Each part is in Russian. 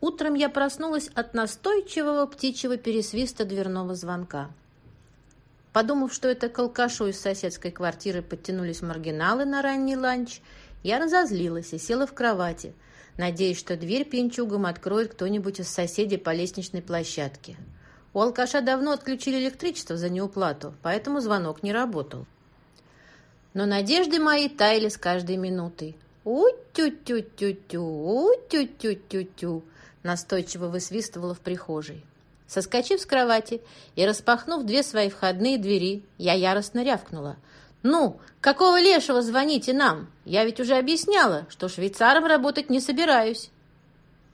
Утром я проснулась от настойчивого птичьего пересвиста дверного звонка. Подумав, что это к алкашу из соседской квартиры подтянулись маргиналы на ранний ланч, я разозлилась и села в кровати, надеясь, что дверь пьянчугам откроет кто-нибудь из соседей по лестничной площадке. У алкаша давно отключили электричество за неуплату, поэтому звонок не работал. Но надежды мои таяли с каждой минутой. «У-тю-тю-тю-тю, у-тю-тю-тю-тю», настойчиво высвистывала в прихожей. Соскочив с кровати и распахнув две свои входные двери, я яростно рявкнула. «Ну, какого лешего звоните нам? Я ведь уже объясняла, что швейцаром работать не собираюсь».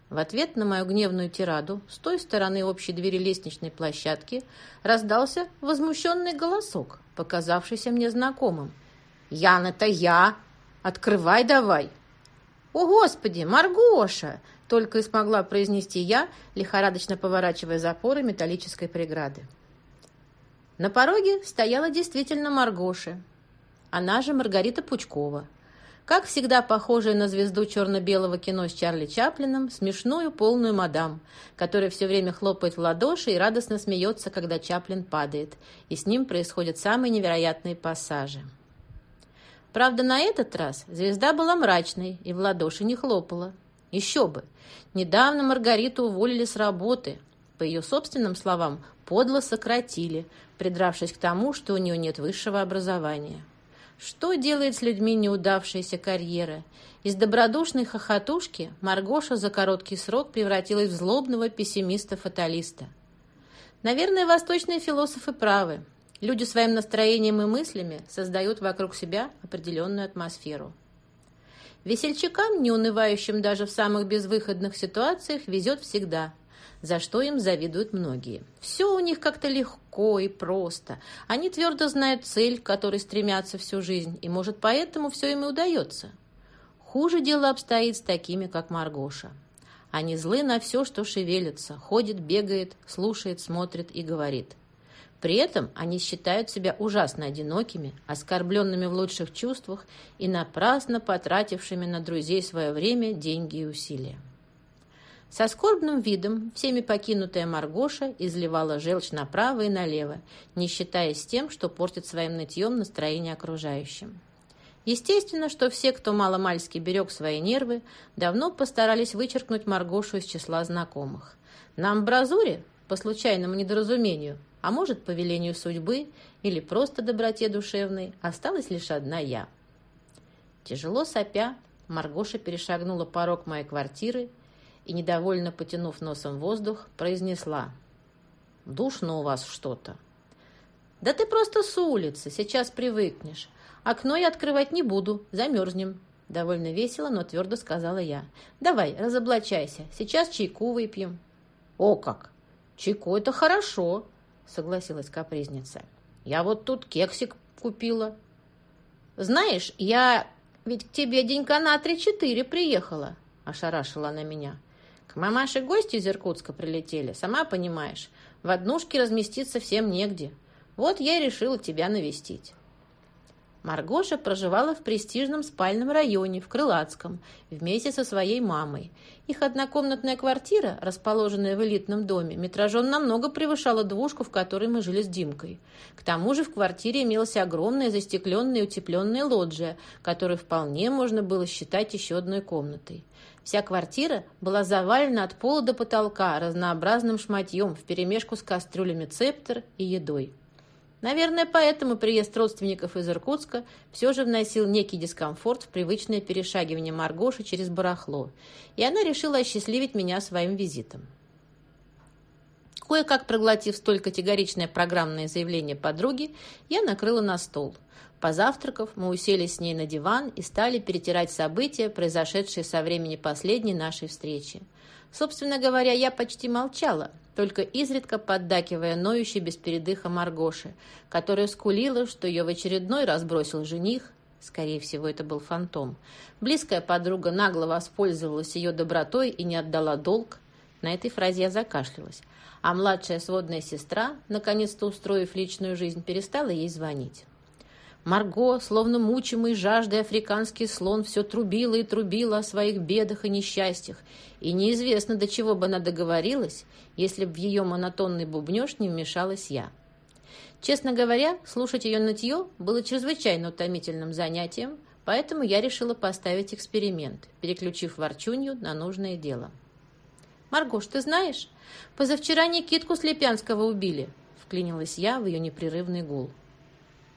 В ответ на мою гневную тираду с той стороны общей двери лестничной площадки раздался возмущенный голосок, показавшийся мне знакомым. «Ян, это я! Открывай давай!» «О, Господи, Маргоша!» только и смогла произнести я, лихорадочно поворачивая запоры металлической преграды. На пороге стояла действительно Маргоша, она же Маргарита Пучкова, как всегда похожая на звезду черно-белого кино с Чарли Чаплином, смешную полную мадам, которая все время хлопает в ладоши и радостно смеется, когда Чаплин падает, и с ним происходят самые невероятные пассажи. Правда, на этот раз звезда была мрачной и в ладоши не хлопала. Еще бы! Недавно Маргариту уволили с работы. По ее собственным словам, подло сократили, придравшись к тому, что у нее нет высшего образования. Что делает с людьми неудавшаяся карьера? Из добродушной хохотушки Маргоша за короткий срок превратилась в злобного пессимиста-фаталиста. Наверное, восточные философы правы. Люди своим настроением и мыслями создают вокруг себя определенную атмосферу. Весельчакам, не унывающим даже в самых безвыходных ситуациях, везет всегда, за что им завидуют многие. Все у них как-то легко и просто. Они твердо знают цель, к которой стремятся всю жизнь, и, может, поэтому все им и удается. Хуже дело обстоит с такими, как Маргоша. Они злы на все, что шевелится, ходит, бегает, слушает, смотрит и говорит – при этом они считают себя ужасно одинокими, оскорбленными в лучших чувствах и напрасно потратившими на друзей свое время, деньги и усилия. Со скорбным видом всеми покинутая Маргоша изливала желчь направо и налево, не считаясь тем, что портит своим нытьем настроение окружающим. Естественно, что все, кто маломальски берег свои нервы, давно постарались вычеркнуть Маргошу из числа знакомых. На амбразуре, по случайному недоразумению, а может, по велению судьбы или просто доброте душевной, осталась лишь одна я. Тяжело сопя, Маргоша перешагнула порог моей квартиры и, недовольно потянув носом воздух, произнесла «Душно у вас что-то». «Да ты просто с улицы, сейчас привыкнешь. Окно я открывать не буду, замерзнем». Довольно весело, но твердо сказала я. «Давай, разоблачайся, сейчас чайку выпьем». «О как! Чайку – это хорошо!» — согласилась капризница. «Я вот тут кексик купила». «Знаешь, я ведь к тебе денька на три-четыре приехала», — ошарашила она меня. «К мамаше гости из Иркутска прилетели, сама понимаешь. В однушке разместиться всем негде. Вот я и решила тебя навестить». Маргоша проживала в престижном спальном районе в Крылатском вместе со своей мамой. Их однокомнатная квартира, расположенная в элитном доме, метражом намного превышала двушку, в которой мы жили с Димкой. К тому же в квартире имелась огромная застекленная и утепленная лоджия, которую вполне можно было считать еще одной комнатой. Вся квартира была завалена от пола до потолка разнообразным шматьем вперемешку с кастрюлями цептер и едой. Наверное, поэтому приезд родственников из Иркутска все же вносил некий дискомфорт в привычное перешагивание Маргоши через барахло, и она решила осчастливить меня своим визитом. Кое-как проглотив столь категоричное программное заявление подруги, я накрыла на стол. Позавтракав, мы уселись с ней на диван и стали перетирать события, произошедшие со времени последней нашей встречи. Собственно говоря, я почти молчала, только изредка поддакивая ноющей без передыха Маргоши, которая скулила, что ее в очередной раз бросил жених, скорее всего, это был фантом. Близкая подруга нагло воспользовалась ее добротой и не отдала долг. На этой фразе я закашлялась. А младшая сводная сестра, наконец-то устроив личную жизнь, перестала ей звонить. Марго, словно мучимый жаждой африканский слон, все трубила и трубила о своих бедах и несчастьях, и неизвестно, до чего бы она договорилась, если бы в ее монотонный бубнеж не вмешалась я. Честно говоря, слушать ее нытье было чрезвычайно утомительным занятием, поэтому я решила поставить эксперимент, переключив ворчунью на нужное дело. «Маргош, ты знаешь, позавчера Никитку Слепянского убили», — вклинилась я в ее непрерывный гул.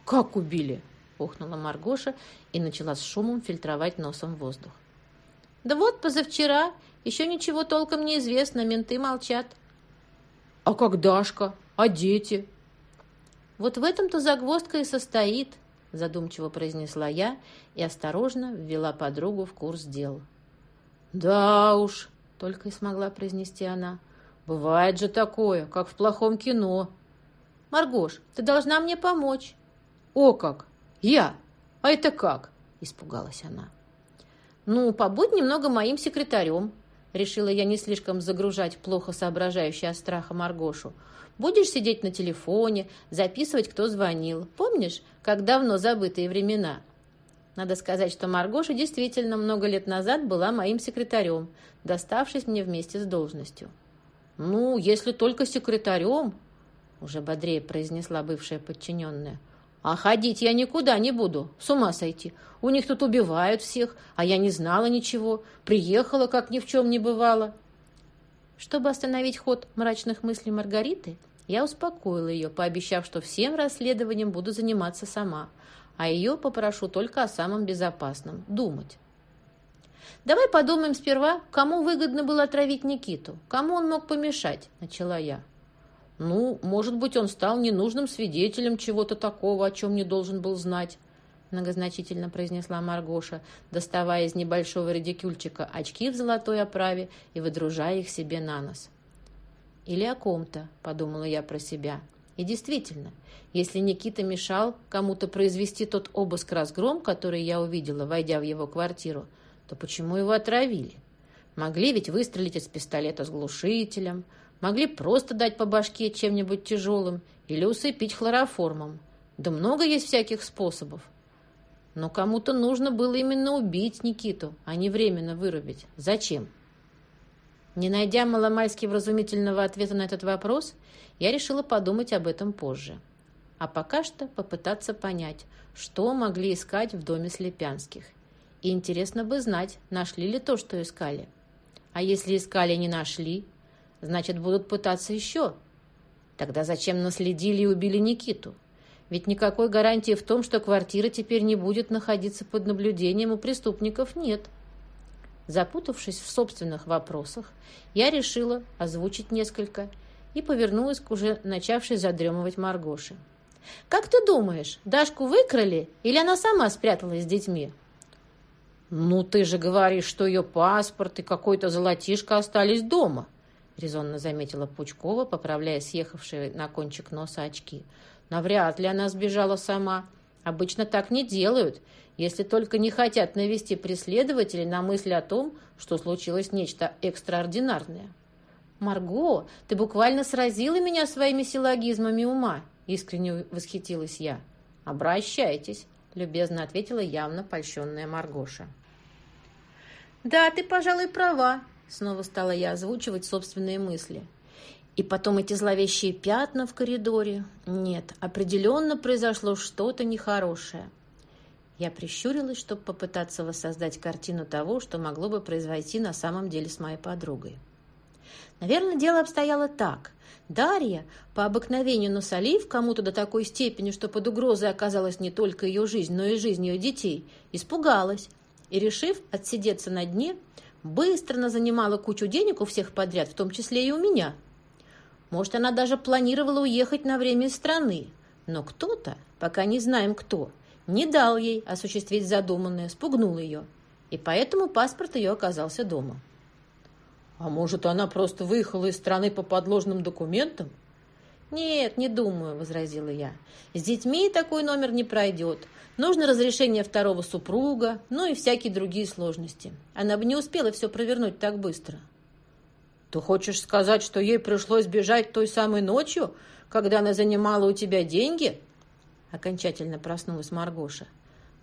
«Как убили?» — охнула Маргоша и начала с шумом фильтровать носом воздух. «Да вот, позавчера. Еще ничего толком не известно, менты молчат». «А как Дашка? А дети?» «Вот в этом-то загвоздка и состоит», — задумчиво произнесла я и осторожно ввела подругу в курс дел. «Да уж», — только и смогла произнести она, — «бывает же такое, как в плохом кино». «Маргош, ты должна мне помочь». «О как! Я! А это как?» — испугалась она. «Ну, побудь немного моим секретарем», — решила я не слишком загружать плохо соображающую от страха Маргошу. Будешь сидеть на телефоне, записывать, кто звонил. Помнишь, как давно забытые времена? Надо сказать, что Маргоша действительно много лет назад была моим секретарем, доставшись мне вместе с должностью. «Ну, если только секретарем», — уже бодрее произнесла бывшая подчиненная. «А ходить я никуда не буду, с ума сойти. У них тут убивают всех, а я не знала ничего. Приехала, как ни в чем не бывало». Чтобы остановить ход мрачных мыслей Маргариты, я успокоила ее, пообещав, что всем расследованием буду заниматься сама, а ее попрошу только о самом безопасном – думать. «Давай подумаем сперва, кому выгодно было отравить Никиту, кому он мог помешать», – начала я. «Ну, может быть, он стал ненужным свидетелем чего-то такого, о чем не должен был знать», многозначительно произнесла Маргоша, доставая из небольшого редикюльчика очки в золотой оправе и выдружая их себе на нос. Или о ком-то, подумала я про себя. И действительно, если Никита мешал кому-то произвести тот обыск-разгром, который я увидела, войдя в его квартиру, то почему его отравили? Могли ведь выстрелить из пистолета с глушителем, могли просто дать по башке чем-нибудь тяжелым или усыпить хлороформом. Да много есть всяких способов. Но кому-то нужно было именно убить Никиту, а не временно вырубить. Зачем? Не найдя маломальски вразумительного ответа на этот вопрос, я решила подумать об этом позже. А пока что попытаться понять, что могли искать в доме Слепянских. И интересно бы знать, нашли ли то, что искали. А если искали не нашли, значит, будут пытаться еще. Тогда зачем наследили и убили Никиту? Ведь никакой гарантии в том, что квартира теперь не будет находиться под наблюдением у преступников, нет. Запутавшись в собственных вопросах, я решила озвучить несколько и повернулась к уже начавшей задремывать Маргоше. «Как ты думаешь, Дашку выкрали или она сама спряталась с детьми?» «Ну, ты же говоришь, что ее паспорт и какой-то золотишко остались дома», резонно заметила Пучкова, поправляя съехавшие на кончик носа очки. «Навряд ли она сбежала сама. Обычно так не делают, если только не хотят навести преследователей на мысль о том, что случилось нечто экстраординарное. «Марго, ты буквально сразила меня своими силлогизмами ума!» — искренне восхитилась я. «Обращайтесь», — любезно ответила явно польщенная Маргоша. «Да, ты, пожалуй, права», — снова стала я озвучивать собственные мысли. И потом эти зловещие пятна в коридоре. Нет, определенно произошло что-то нехорошее. Я прищурилась, чтобы попытаться воссоздать картину того, что могло бы произойти на самом деле с моей подругой. Наверное, дело обстояло так. Дарья, по обыкновению насолив кому-то до такой степени, что под угрозой оказалась не только ее жизнь, но и жизнь ее детей, испугалась и, решив отсидеться на дне, быстро занимала кучу денег у всех подряд, в том числе и у меня. Может, она даже планировала уехать на время из страны. Но кто-то, пока не знаем кто, не дал ей осуществить задуманное, спугнул ее. И поэтому паспорт ее оказался дома. А может, она просто выехала из страны по подложным документам? «Нет, не думаю», — возразила я. «С детьми такой номер не пройдет. Нужно разрешение второго супруга, ну и всякие другие сложности. Она бы не успела все провернуть так быстро». «Ты хочешь сказать, что ей пришлось бежать той самой ночью, когда она занимала у тебя деньги?» окончательно проснулась Маргоша.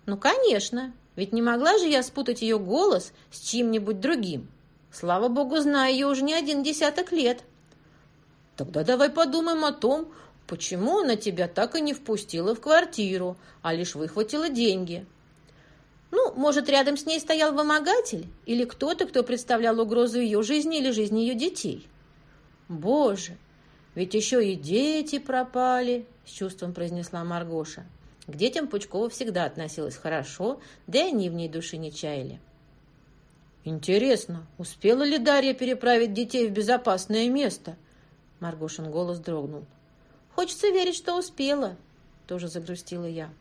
«Ну, конечно, ведь не могла же я спутать ее голос с чьим-нибудь другим. Слава богу, знаю ее уже не один десяток лет». «Тогда давай подумаем о том, почему она тебя так и не впустила в квартиру, а лишь выхватила деньги». Ну, может, рядом с ней стоял вымогатель или кто-то, кто представлял угрозу ее жизни или жизни ее детей. Боже, ведь еще и дети пропали, с чувством произнесла Маргоша. К детям Пучкова всегда относилась хорошо, да и они в ней души не чаяли. «Интересно, успела ли Дарья переправить детей в безопасное место?» Маргошин голос дрогнул. «Хочется верить, что успела», — тоже загрустила я.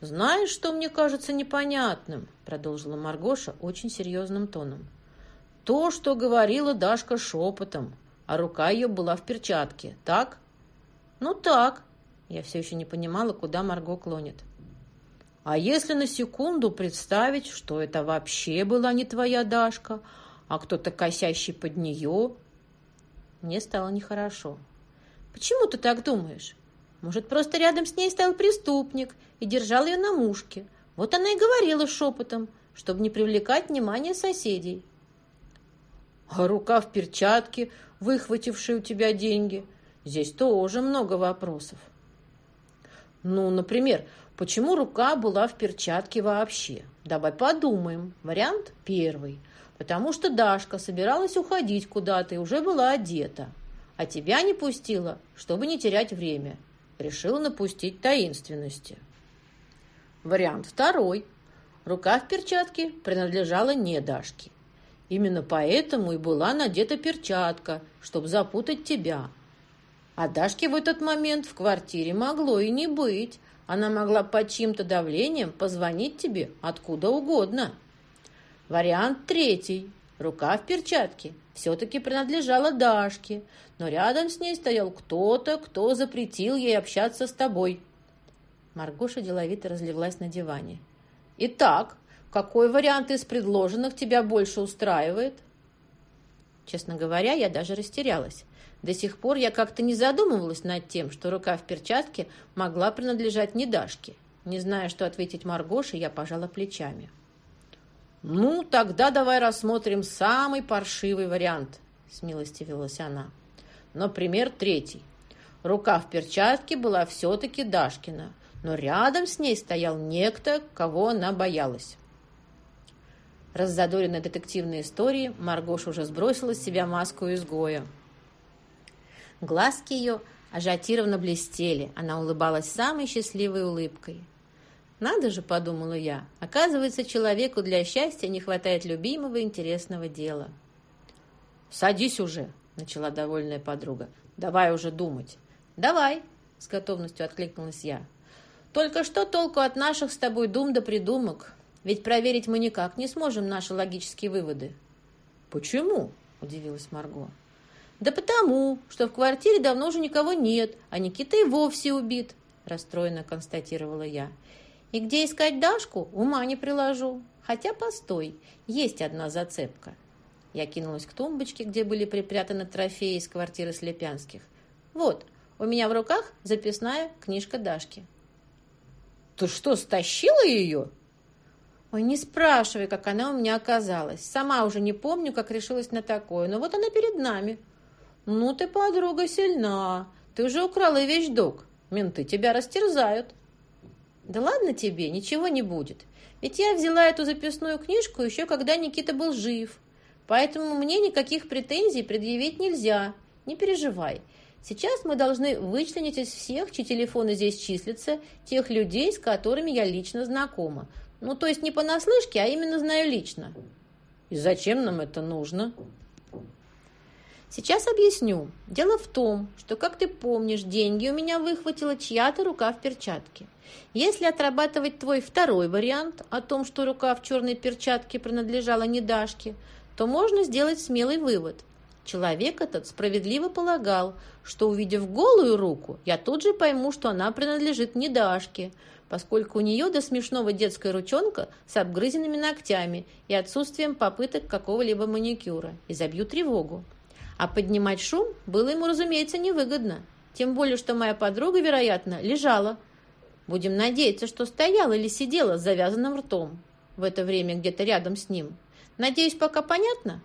«Знаешь, что мне кажется непонятным?» — продолжила Маргоша очень серьезным тоном. «То, что говорила Дашка шепотом, а рука ее была в перчатке, так?» «Ну так». Я все еще не понимала, куда Марго клонит. «А если на секунду представить, что это вообще была не твоя Дашка, а кто-то косящий под нее?» Мне стало нехорошо. «Почему ты так думаешь? Может, просто рядом с ней стоял преступник и держал ее на мушке. Вот она и говорила шепотом, чтобы не привлекать внимание соседей. А рука в перчатке, выхватившая у тебя деньги. Здесь тоже много вопросов. Ну, например, почему рука была в перчатке вообще? Давай подумаем. Вариант первый. Потому что Дашка собиралась уходить куда-то и уже была одета. А тебя не пустила, чтобы не терять время решил напустить таинственности. Вариант второй. Рука в перчатке принадлежала не Дашке. Именно поэтому и была надета перчатка, чтобы запутать тебя. А Дашки в этот момент в квартире могло и не быть. Она могла под чьим-то давлением позвонить тебе откуда угодно. Вариант третий. Рука в перчатке все-таки принадлежала Дашке, но рядом с ней стоял кто-то, кто запретил ей общаться с тобой. Маргоша деловито разлеглась на диване. «Итак, какой вариант из предложенных тебя больше устраивает?» Честно говоря, я даже растерялась. До сих пор я как-то не задумывалась над тем, что рука в перчатке могла принадлежать не Дашке. Не зная, что ответить Маргоше, я пожала плечами. «Ну, тогда давай рассмотрим самый паршивый вариант», — смилостивилась она. Например, третий. Рука в перчатке была все-таки Дашкина, но рядом с ней стоял некто, кого она боялась. Раззадоренной детективной историей Маргош уже сбросила с себя маску изгоя. Глазки ее ажиотированно блестели, она улыбалась самой счастливой улыбкой. «Надо же», — подумала я, — «оказывается, человеку для счастья не хватает любимого интересного дела». «Садись уже», — начала довольная подруга. «Давай уже думать». «Давай», — с готовностью откликнулась я. «Только что толку от наших с тобой дум да придумок? Ведь проверить мы никак не сможем наши логические выводы». «Почему?» — удивилась Марго. «Да потому, что в квартире давно уже никого нет, а Никита и вовсе убит», — расстроенно констатировала я. И где искать Дашку, ума не приложу. Хотя, постой, есть одна зацепка. Я кинулась к тумбочке, где были припрятаны трофеи из квартиры Слепянских. Вот, у меня в руках записная книжка Дашки. «Ты что, стащила ее?» «Ой, не спрашивай, как она у меня оказалась. Сама уже не помню, как решилась на такое, но вот она перед нами». «Ну ты, подруга, сильна. Ты уже украла вещдок. Менты тебя растерзают». «Да ладно тебе, ничего не будет. Ведь я взяла эту записную книжку еще когда Никита был жив. Поэтому мне никаких претензий предъявить нельзя. Не переживай. Сейчас мы должны вычленить из всех, чьи телефоны здесь числятся, тех людей, с которыми я лично знакома. Ну, то есть не понаслышке, а именно знаю лично». «И зачем нам это нужно?» Сейчас объясню. Дело в том, что, как ты помнишь, деньги у меня выхватила чья-то рука в перчатке. Если отрабатывать твой второй вариант о том, что рука в черной перчатке принадлежала не Дашке, то можно сделать смелый вывод. Человек этот справедливо полагал, что, увидев голую руку, я тут же пойму, что она принадлежит не Дашке, поскольку у нее до смешного детская ручонка с обгрызенными ногтями и отсутствием попыток какого-либо маникюра, и забью тревогу. А поднимать шум было ему, разумеется, невыгодно. Тем более, что моя подруга, вероятно, лежала. Будем надеяться, что стояла или сидела с завязанным ртом в это время где-то рядом с ним. Надеюсь, пока понятно?»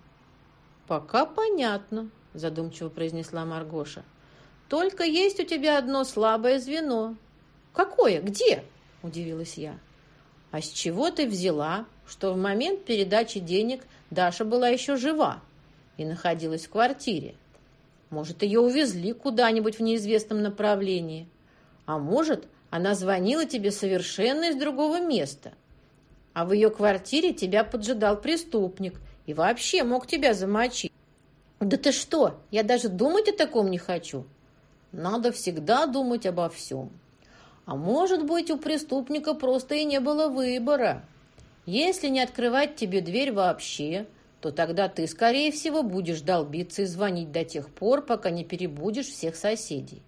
«Пока понятно», — задумчиво произнесла Маргоша. «Только есть у тебя одно слабое звено». «Какое? Где?» — удивилась я. «А с чего ты взяла, что в момент передачи денег Даша была еще жива и находилась в квартире? Может, ее увезли куда-нибудь в неизвестном направлении? А может, она звонила тебе совершенно из другого места? А в ее квартире тебя поджидал преступник и вообще мог тебя замочить. Да ты что, я даже думать о таком не хочу. Надо всегда думать обо всем. А может быть, у преступника просто и не было выбора. Если не открывать тебе дверь вообще, то тогда ты, скорее всего, будешь долбиться и звонить до тех пор, пока не перебудешь всех соседей.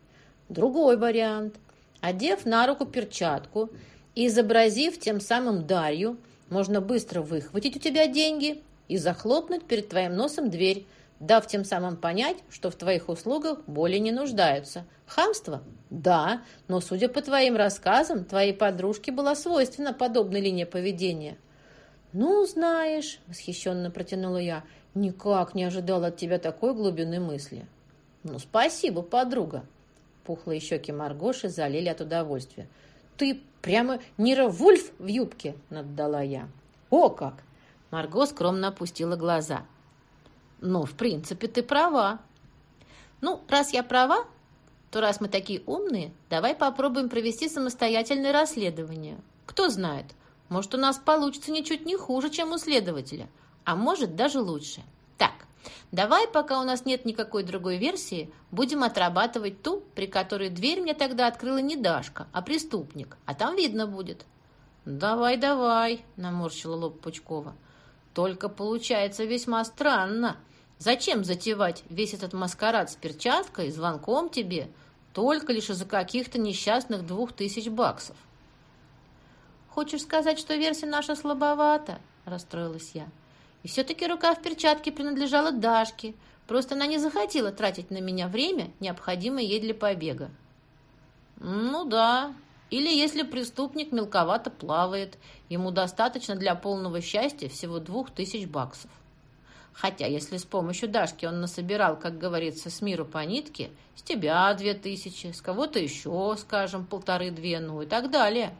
Другой вариант. Одев на руку перчатку и изобразив тем самым Дарью, можно быстро выхватить у тебя деньги и захлопнуть перед твоим носом дверь, дав тем самым понять, что в твоих услугах более не нуждаются. Хамство? Да, но, судя по твоим рассказам, твоей подружке была свойственна подобная линия поведения. «Ну, знаешь», — восхищенно протянула я, — «никак не ожидала от тебя такой глубины мысли». «Ну, спасибо, подруга». Пухлые щеки Маргоши залили от удовольствия. «Ты прямо Нира Вульф в юбке!» — наддала я. «О как!» Марго скромно опустила глаза. «Ну, в принципе, ты права». «Ну, раз я права, то раз мы такие умные, давай попробуем провести самостоятельное расследование. Кто знает, может, у нас получится ничуть не хуже, чем у следователя, а может, даже лучше. Так, давай, пока у нас нет никакой другой версии, будем отрабатывать ту, при которой дверь мне тогда открыла не Дашка, а преступник, а там видно будет». «Давай, давай», — наморщила лоб Пучкова. «Только получается весьма странно. Зачем затевать весь этот маскарад с перчаткой, звонком тебе, только лишь из-за каких-то несчастных двух тысяч баксов?» «Хочешь сказать, что версия наша слабовата?» – расстроилась я. «И все-таки рука в перчатке принадлежала Дашке. Просто она не захотела тратить на меня время, необходимое ей для побега». «Ну да. Или если преступник мелковато плавает, ему достаточно для полного счастья всего двух тысяч баксов. Хотя, если с помощью Дашки он насобирал, как говорится, с миру по нитке, с тебя две тысячи, с кого-то еще, скажем, полторы-две, ну и так далее».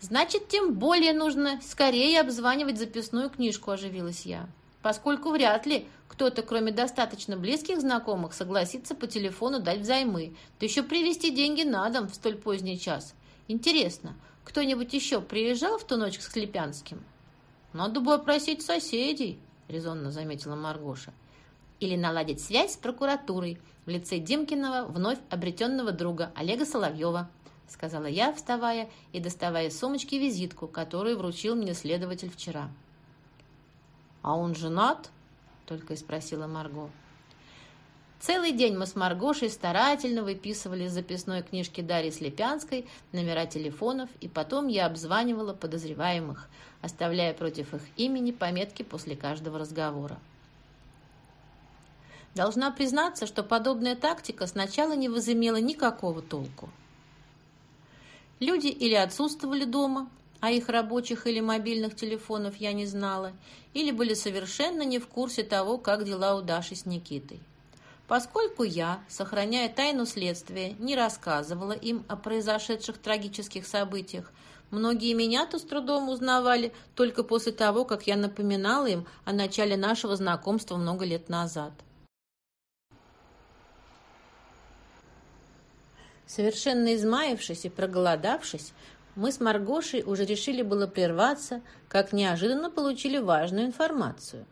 «Значит, тем более нужно скорее обзванивать записную книжку», – оживилась я. «Поскольку вряд ли кто-то, кроме достаточно близких знакомых, согласится по телефону дать взаймы, да еще привезти деньги на дом в столь поздний час. Интересно, кто-нибудь еще приезжал в ту ночь к Склепянским?» «Надо бы опросить соседей», – резонно заметила Маргоша. «Или наладить связь с прокуратурой в лице Димкиного, вновь обретенного друга Олега Соловьева», — сказала я, вставая и доставая из сумочки визитку, которую вручил мне следователь вчера. «А он женат?» — только и спросила Марго. Целый день мы с Маргошей старательно выписывали из записной книжки Дарьи Слепянской номера телефонов, и потом я обзванивала подозреваемых, оставляя против их имени пометки после каждого разговора. Должна признаться, что подобная тактика сначала не возымела никакого толку. Люди или отсутствовали дома, а их рабочих или мобильных телефонов я не знала, или были совершенно не в курсе того, как дела у Даши с Никитой. Поскольку я, сохраняя тайну следствия, не рассказывала им о произошедших трагических событиях, многие меня-то с трудом узнавали только после того, как я напоминала им о начале нашего знакомства много лет назад. Совершенно измаявшись и проголодавшись, мы с Маргошей уже решили было прерваться, как неожиданно получили важную информацию.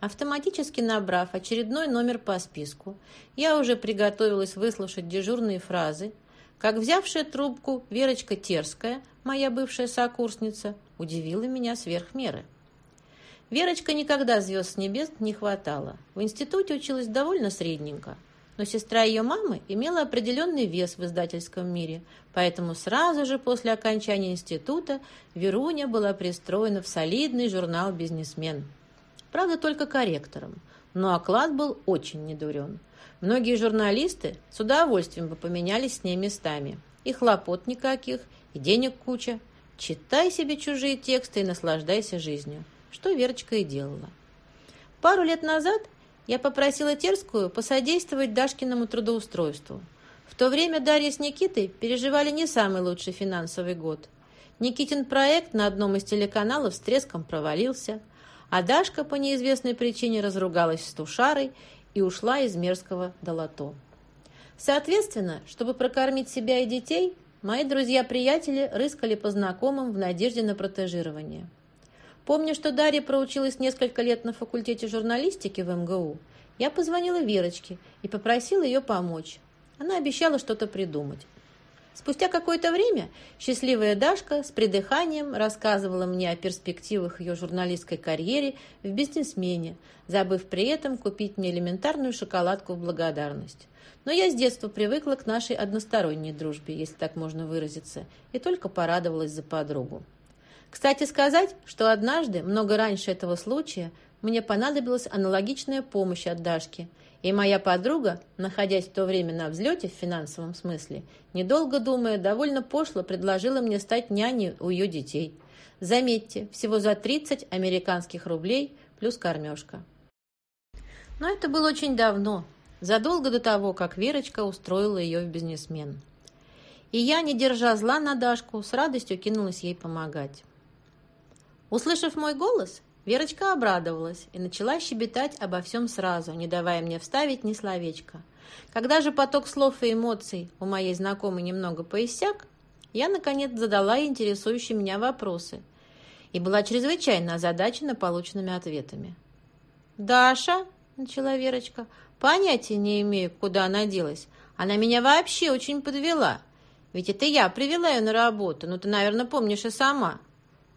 Автоматически набрав очередной номер по списку, я уже приготовилась выслушать дежурные фразы, как взявшая трубку Верочка Терская, моя бывшая сокурсница, удивила меня сверх меры. Верочка никогда звезд с небес не хватало. В институте училась довольно средненько – но сестра ее мамы имела определенный вес в издательском мире, поэтому сразу же после окончания института Веруня была пристроена в солидный журнал «Бизнесмен». Правда, только корректором, но оклад был очень недурен. Многие журналисты с удовольствием бы поменялись с ней местами. И хлопот никаких, и денег куча. Читай себе чужие тексты и наслаждайся жизнью, что Верочка и делала. Пару лет назад я попросила Терскую посодействовать Дашкиному трудоустройству. В то время Дарья с Никитой переживали не самый лучший финансовый год. Никитин проект на одном из телеканалов с треском провалился, а Дашка по неизвестной причине разругалась с Тушарой и ушла из Мерзкого до Лото. Соответственно, чтобы прокормить себя и детей, мои друзья-приятели рыскали по знакомым в надежде на протежирование. Помню, что Дарья проучилась несколько лет на факультете журналистики в МГУ. Я позвонила Верочке и попросила ее помочь. Она обещала что-то придумать. Спустя какое-то время счастливая Дашка с придыханием рассказывала мне о перспективах ее журналистской карьере в бизнесмене, забыв при этом купить мне элементарную шоколадку в благодарность. Но я с детства привыкла к нашей односторонней дружбе, если так можно выразиться, и только порадовалась за подругу. Кстати сказать, что однажды, много раньше этого случая, мне понадобилась аналогичная помощь от Дашки, и моя подруга, находясь в то время на взлете в финансовом смысле, недолго думая, довольно пошло предложила мне стать няней у ее детей. Заметьте, всего за 30 американских рублей плюс кормежка. Но это было очень давно, задолго до того, как Верочка устроила ее в бизнесмен. И я, не держа зла на Дашку, с радостью кинулась ей помогать. Услышав мой голос, Верочка обрадовалась и начала щебетать обо всем сразу, не давая мне вставить ни словечка. Когда же поток слов и эмоций у моей знакомой немного поиссяк, я, наконец, задала интересующие меня вопросы и была чрезвычайно озадачена полученными ответами. «Даша», — начала Верочка, — «понятия не имею, куда она делась. Она меня вообще очень подвела. Ведь это я привела ее на работу, ну ты, наверное, помнишь и сама».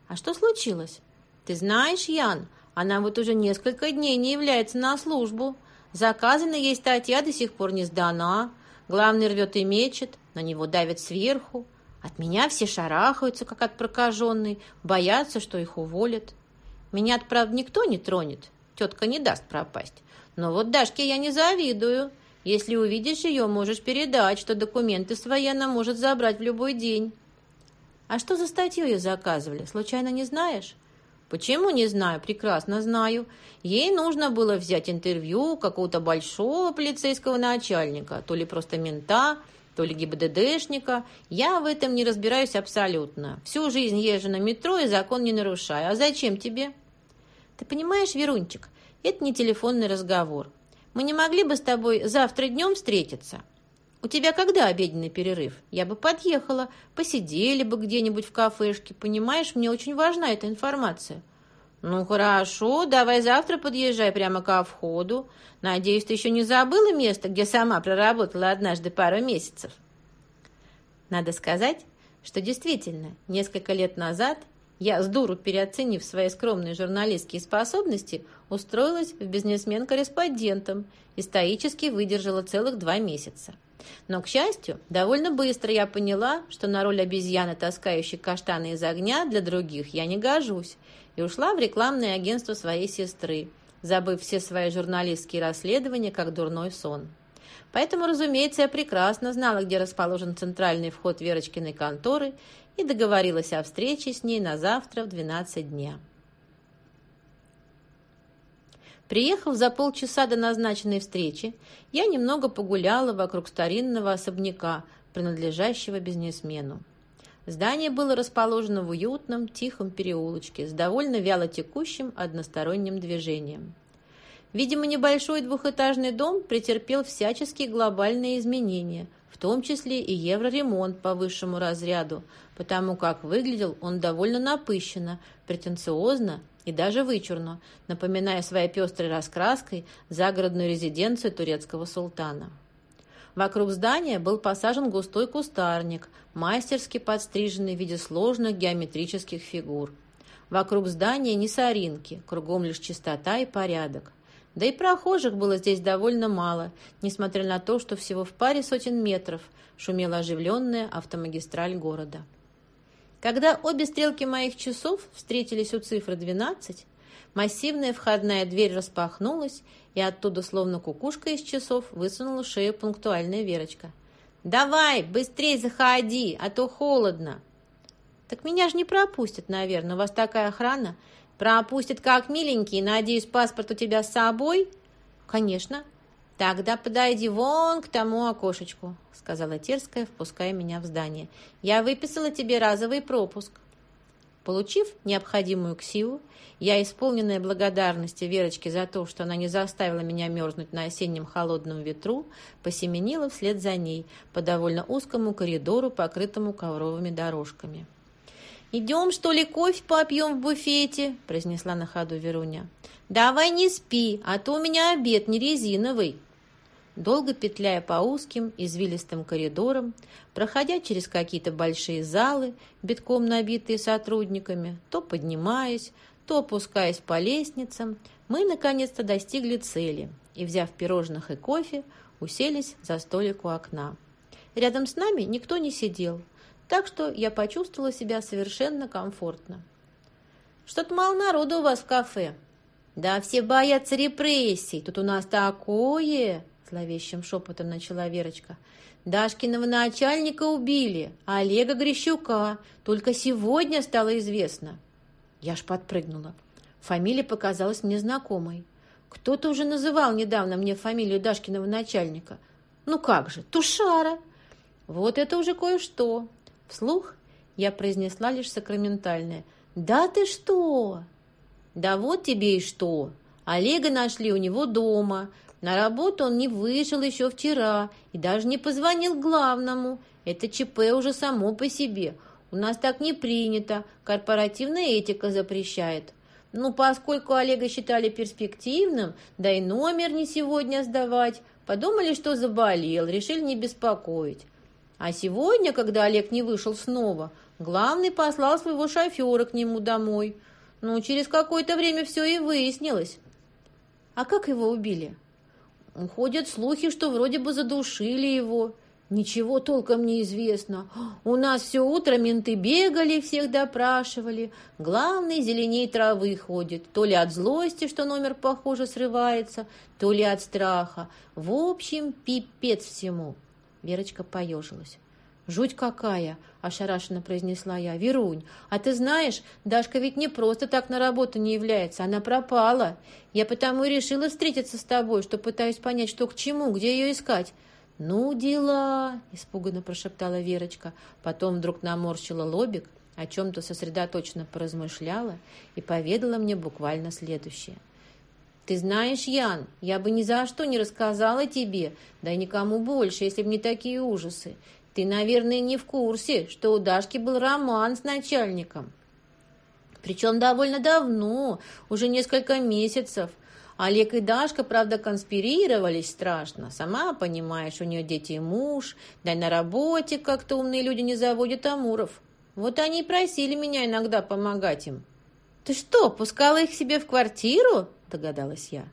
«А что случилось?» «Ты знаешь, Ян, она вот уже несколько дней не является на службу. Заказана ей статья до сих пор не сдана. Главный рвет и мечет, на него давят сверху. От меня все шарахаются, как от прокаженной, боятся, что их уволят. Меня, правда, никто не тронет, тетка не даст пропасть. Но вот Дашке я не завидую. Если увидишь ее, можешь передать, что документы свои она может забрать в любой день. А что за статью ее заказывали? Случайно не знаешь? Почему не знаю? Прекрасно знаю. Ей нужно было взять интервью какого-то большого полицейского начальника, то ли просто мента, то ли ГИБДДшника. Я в этом не разбираюсь абсолютно. Всю жизнь езжу на метро и закон не нарушаю. А зачем тебе? Ты понимаешь, Верунчик, это не телефонный разговор. Мы не могли бы с тобой завтра днем встретиться? «У тебя когда обеденный перерыв? Я бы подъехала, посидели бы где-нибудь в кафешке. Понимаешь, мне очень важна эта информация». «Ну, хорошо, давай завтра подъезжай прямо ко входу. Надеюсь, ты еще не забыла место, где сама проработала однажды пару месяцев?» Надо сказать, что действительно, несколько лет назад я, с дуру переоценив свои скромные журналистские способности, устроилась в бизнесмен-корреспондентом и стоически выдержала целых два месяца. Но, к счастью, довольно быстро я поняла, что на роль обезьяны, таскающей каштаны из огня, для других я не гожусь, и ушла в рекламное агентство своей сестры, забыв все свои журналистские расследования, как дурной сон. Поэтому, разумеется, я прекрасно знала, где расположен центральный вход Верочкиной конторы и договорилась о встрече с ней на завтра в 12 дня. Приехав за полчаса до назначенной встречи, я немного погуляла вокруг старинного особняка, принадлежащего бизнесмену. Здание было расположено в уютном, тихом переулочке с довольно вяло текущим односторонним движением. Видимо, небольшой двухэтажный дом претерпел всяческие глобальные изменения, в том числе и евроремонт по высшему разряду, потому как выглядел он довольно напыщенно, претенциозно и даже вычурно, напоминая своей пестрой раскраской загородную резиденцию турецкого султана. Вокруг здания был посажен густой кустарник, мастерски подстриженный в виде сложных геометрических фигур. Вокруг здания не соринки, кругом лишь чистота и порядок. Да и прохожих было здесь довольно мало, несмотря на то, что всего в паре сотен метров шумела оживленная автомагистраль города. Когда обе стрелки моих часов встретились у цифры 12, массивная входная дверь распахнулась, и оттуда, словно кукушка из часов, высунула шею пунктуальная Верочка. «Давай, быстрей заходи, а то холодно!» «Так меня же не пропустят, наверное, у вас такая охрана!» «Пропустят как миленький, надеюсь, паспорт у тебя с собой?» «Конечно!» «Тогда подойди вон к тому окошечку», — сказала Терская, впуская меня в здание. «Я выписала тебе разовый пропуск». Получив необходимую ксиву, я, исполненная благодарности Верочке за то, что она не заставила меня мерзнуть на осеннем холодном ветру, посеменила вслед за ней по довольно узкому коридору, покрытому ковровыми дорожками. «Идем, что ли, кофе попьем в буфете?» – произнесла на ходу Веруня. «Давай не спи, а то у меня обед не резиновый». Долго петляя по узким, извилистым коридорам, проходя через какие-то большие залы, битком набитые сотрудниками, то поднимаясь, то опускаясь по лестницам, мы наконец-то достигли цели и, взяв пирожных и кофе, уселись за столик у окна. Рядом с нами никто не сидел, так что я почувствовала себя совершенно комфортно. «Что-то мало народу у вас в кафе». «Да все боятся репрессий, тут у нас такое!» зловещим шепотом начала Верочка. Дашкиного начальника убили, а Олега Грищука. Только сегодня стало известно. Я ж подпрыгнула. Фамилия показалась мне знакомой. Кто-то уже называл недавно мне фамилию Дашкиного начальника. Ну как же, Тушара! Вот это уже кое-что. Вслух я произнесла лишь сакраментальное. «Да ты что?» «Да вот тебе и что. Олега нашли у него дома. На работу он не вышел еще вчера и даже не позвонил главному. Это ЧП уже само по себе. У нас так не принято. Корпоративная этика запрещает. Ну, поскольку Олега считали перспективным, да и номер не сегодня сдавать, подумали, что заболел, решили не беспокоить. А сегодня, когда Олег не вышел снова, главный послал своего шофера к нему домой. Ну, через какое-то время все и выяснилось. А как его убили? Ходят слухи, что вроде бы задушили его. Ничего толком не известно. У нас все утро менты бегали, всех допрашивали. Главный зеленей травы ходит. То ли от злости, что номер, похоже, срывается, то ли от страха. В общем, пипец всему. Верочка поежилась. «Жуть какая!» – ошарашенно произнесла я. «Верунь, а ты знаешь, Дашка ведь не просто так на работу не является, она пропала. Я потому и решила встретиться с тобой, что пытаюсь понять, что к чему, где ее искать». «Ну, дела!» – испуганно прошептала Верочка. Потом вдруг наморщила лобик, о чем-то сосредоточенно поразмышляла и поведала мне буквально следующее. «Ты знаешь, Ян, я бы ни за что не рассказала тебе, да и никому больше, если бы не такие ужасы. Ты, наверное, не в курсе, что у Дашки был роман с начальником. Причем довольно давно, уже несколько месяцев. Олег и Дашка, правда, конспирировались страшно. Сама понимаешь, у нее дети и муж, да и на работе как-то умные люди не заводят амуров. Вот они и просили меня иногда помогать им. «Ты что, пускала их себе в квартиру?» – догадалась я.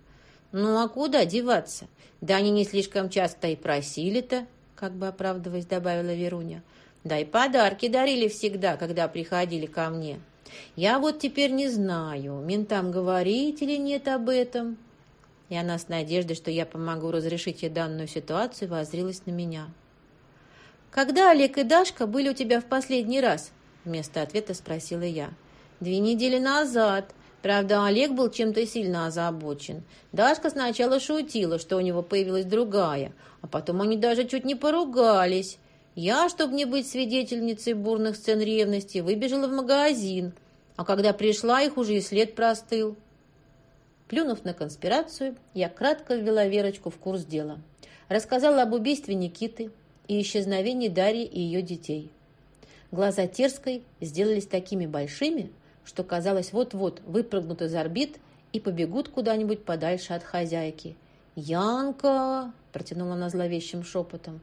«Ну, а куда деваться? Да они не слишком часто и просили-то», как бы оправдываясь, добавила Веруня. Да и подарки дарили всегда, когда приходили ко мне. Я вот теперь не знаю, ментам говорить или нет об этом. И она с надеждой, что я помогу разрешить ей данную ситуацию, воззрилась на меня. «Когда Олег и Дашка были у тебя в последний раз?» Вместо ответа спросила я. «Две недели назад. Правда, Олег был чем-то сильно озабочен. Дашка сначала шутила, что у него появилась другая, а потом они даже чуть не поругались. Я, чтобы не быть свидетельницей бурных сцен ревности, выбежала в магазин, а когда пришла, их уже и след простыл. Плюнув на конспирацию, я кратко ввела Верочку в курс дела. Рассказала об убийстве Никиты и исчезновении Дарьи и ее детей. Глаза Терской сделались такими большими, что, казалось, вот-вот выпрыгнут из орбит и побегут куда-нибудь подальше от хозяйки. «Янка!» – протянула она зловещим шепотом.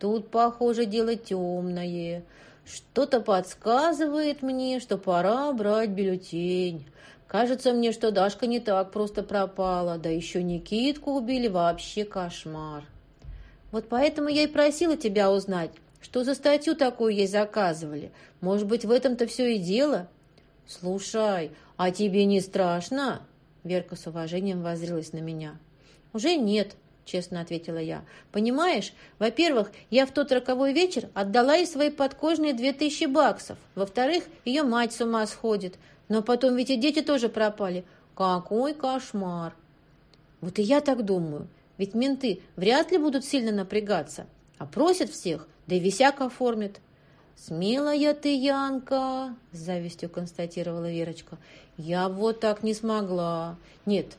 «Тут, похоже, дело темное. Что-то подсказывает мне, что пора брать бюллетень. Кажется мне, что Дашка не так просто пропала, да еще Никитку убили, вообще кошмар. Вот поэтому я и просила тебя узнать, что за статью такую ей заказывали. Может быть, в этом-то все и дело?» «Слушай, а тебе не страшно?» Верка с уважением воззрилась на меня. «Уже нет», – честно ответила я. «Понимаешь, во-первых, я в тот роковой вечер отдала ей свои подкожные две тысячи баксов. Во-вторых, ее мать с ума сходит. Но потом ведь и дети тоже пропали. Какой кошмар!» «Вот и я так думаю. Ведь менты вряд ли будут сильно напрягаться. А просят всех, да и висяк оформят». «Смелая ты, Янка!» – с завистью констатировала Верочка. «Я вот так не смогла. Нет,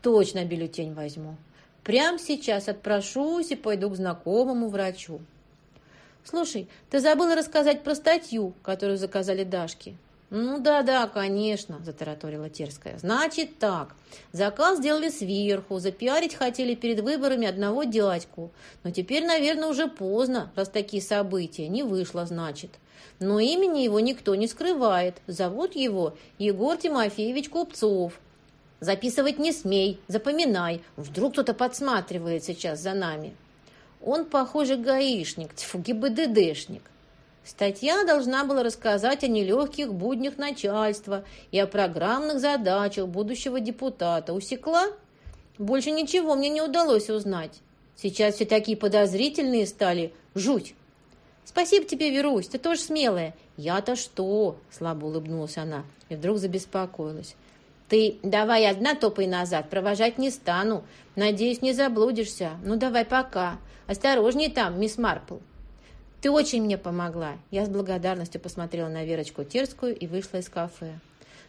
точно бюллетень возьму. Прямо сейчас отпрошусь и пойду к знакомому врачу. Слушай, ты забыла рассказать про статью, которую заказали Дашке. «Ну да-да, конечно», – затараторила Терская. «Значит так. Заказ сделали сверху, запиарить хотели перед выборами одного дядьку. Но теперь, наверное, уже поздно, раз такие события. Не вышло, значит. Но имени его никто не скрывает. Зовут его Егор Тимофеевич Купцов. Записывать не смей, запоминай. Вдруг кто-то подсматривает сейчас за нами. Он, похоже, гаишник, тьфу, ГИБДДшник. Статья должна была рассказать о нелегких буднях начальства и о программных задачах будущего депутата. Усекла? Больше ничего мне не удалось узнать. Сейчас все такие подозрительные стали. Жуть! Спасибо тебе, Верусь, ты тоже смелая. Я-то что? Слабо улыбнулась она и вдруг забеспокоилась. Ты давай одна топай назад, провожать не стану. Надеюсь, не заблудишься. Ну, давай пока. Осторожней там, мисс Марпл. Ты очень мне помогла. Я с благодарностью посмотрела на Верочку Терскую и вышла из кафе.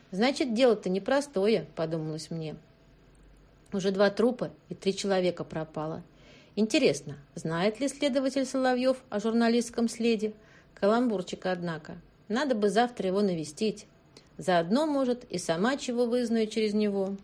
Значит, дело-то непростое, подумалось мне. Уже два трупа и три человека пропало. Интересно, знает ли следователь Соловьев о журналистском следе? Каламбурчик, однако. Надо бы завтра его навестить. Заодно, может, и сама чего вызнаю через него.